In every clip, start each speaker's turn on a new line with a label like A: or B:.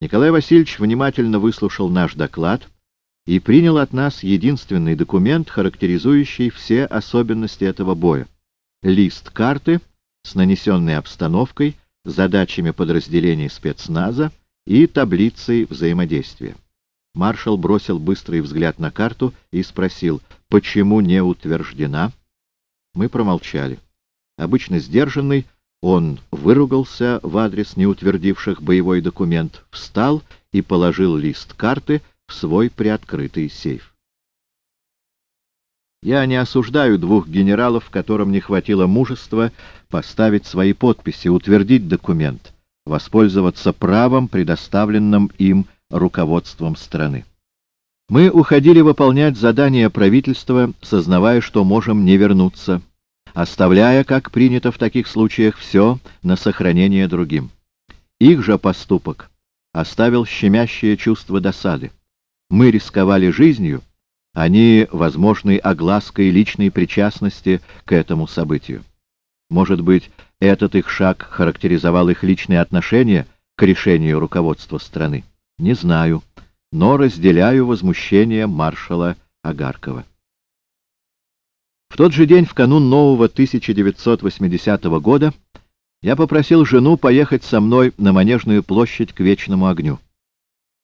A: Николай Васильевич внимательно выслушал наш доклад и принял от нас единственный документ, характеризующий все особенности этого боя. Лист карты с нанесенной обстановкой, задачами подразделений спецназа и таблицей взаимодействия. Маршал бросил быстрый взгляд на карту и спросил, почему не утверждена? Мы промолчали. Обычно сдержанный, он выругался в адрес неутвердивших боевой документ, встал и положил лист карты в свой приоткрытый сейф. Я не осуждаю двух генералов, которым не хватило мужества поставить свои подписи, утвердить документ, воспользоваться правом, предоставленным им руководством страны. Мы уходили выполнять задания правительства, сознавая, что можем не вернуться, оставляя, как принято в таких случаях, все на сохранение другим. Их же поступок оставил щемящее чувство досады. Мы рисковали жизнью, они возможной оглаской личной причастности к этому событию. Может быть, этот их шаг характеризовал их личные отношения к решению руководства страны? Не знаю, но разделяю возмущение маршала Агаркова. В тот же день, в канун нового 1980 года, я попросил жену поехать со мной на Манежную площадь к Вечному огню.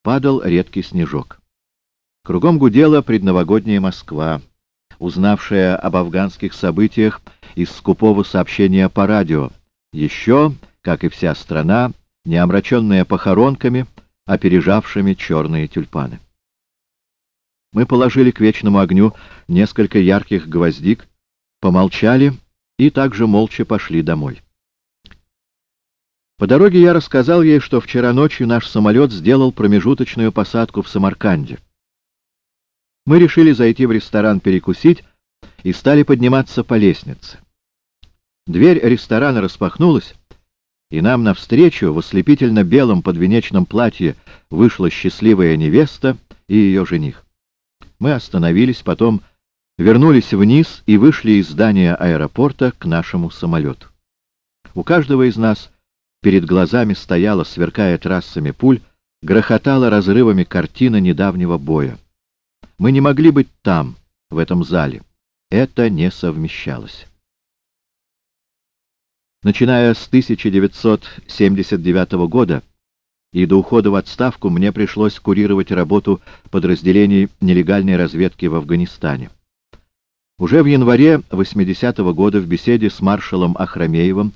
A: Падал редкий снежок. Кругом гудела предновогодняя Москва, узнавшая об афганских событиях из скупого сообщения по радио, еще, как и вся страна, не омраченная похоронками, опережавшими черные тюльпаны. Мы положили к вечному огню несколько ярких гвоздик, помолчали и также молча пошли домой. По дороге я рассказал ей, что вчера ночью наш самолет сделал промежуточную посадку в Самарканде. Мы решили зайти в ресторан перекусить и стали подниматься по лестнице. Дверь ресторана распахнулась, и нам навстречу в ослепительно-белом подвенечном платье вышла счастливая невеста и ее жених. Мы остановились, потом вернулись вниз и вышли из здания аэропорта к нашему самолету. У каждого из нас перед глазами стояла, сверкая трассами пуль, грохотала разрывами картина недавнего боя. Мы не могли быть там, в этом зале. Это не совмещалось. Начиная с 1979 года, и до ухода в отставку мне пришлось курировать работу подразделений нелегальной разведки в Афганистане. Уже в январе 80-го года в беседе с маршалом Ахрамеевым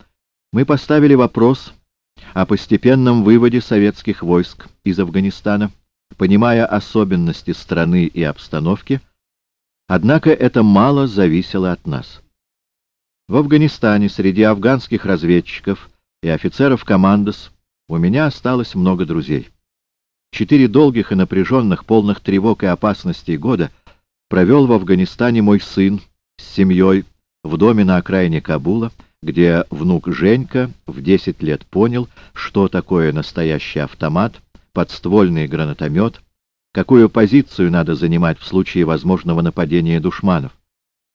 A: мы поставили вопрос о постепенном выводе советских войск из Афганистана, понимая особенности страны и обстановки, однако это мало зависело от нас. В Афганистане среди афганских разведчиков и офицеров командос у меня осталось много друзей. Четыре долгих и напряженных, полных тревог и опасностей года провел в Афганистане мой сын с семьей в доме на окраине Кабула, где внук Женька в десять лет понял, что такое настоящий автомат, подствольный гранатомет, какую позицию надо занимать в случае возможного нападения душманов.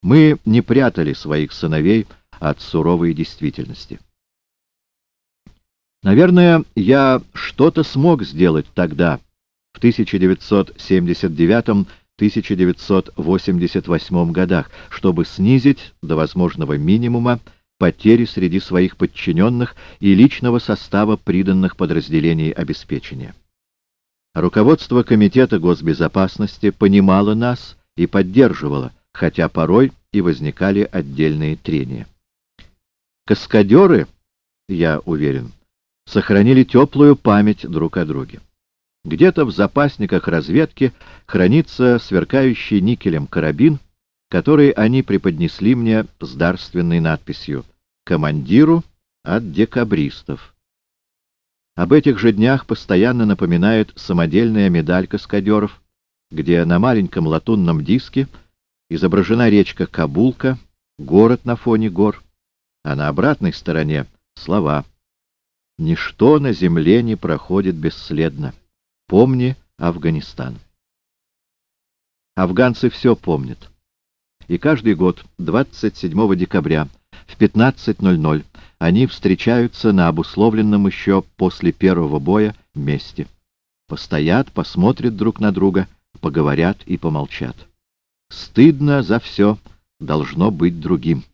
A: Мы не прятали своих сыновей от суровой действительности. Наверное, я что-то смог сделать тогда, в 1979-1988 годах, чтобы снизить до возможного минимума потери среди своих подчиненных и личного состава приданных подразделений обеспечения. Руководство Комитета госбезопасности понимало нас и поддерживало, хотя порой и возникали отдельные трения. Каскадеры, я уверен, сохранили теплую память друг о друге. Где-то в запасниках разведки хранится сверкающий никелем карабин, который они преподнесли мне с дарственной надписью «Командиру от декабристов». Об этих же днях постоянно напоминает самодельная медаль каскадеров, где на маленьком латунном диске изображена речка Кабулка, город на фоне гор, а на обратной стороне слова Ничто на земле не проходит бесследно. Помни Афганистан. Афганцы все помнят. И каждый год, 27 декабря, в 15.00, они встречаются на обусловленном еще после первого боя месте. Постоят, посмотрят друг на друга, поговорят и помолчат. Стыдно за все должно быть другим.